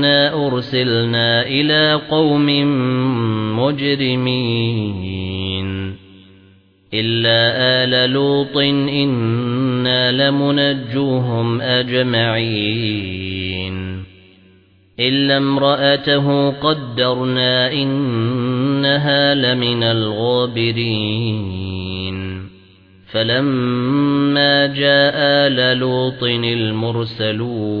إنا أرسلنا إلى قوم مجرمين إلا آل لوط إنا لمنجوهم أجمعين إلا امرأته قدرنا إنها لمن الغابرين فلما جاء آل لوط المرسلون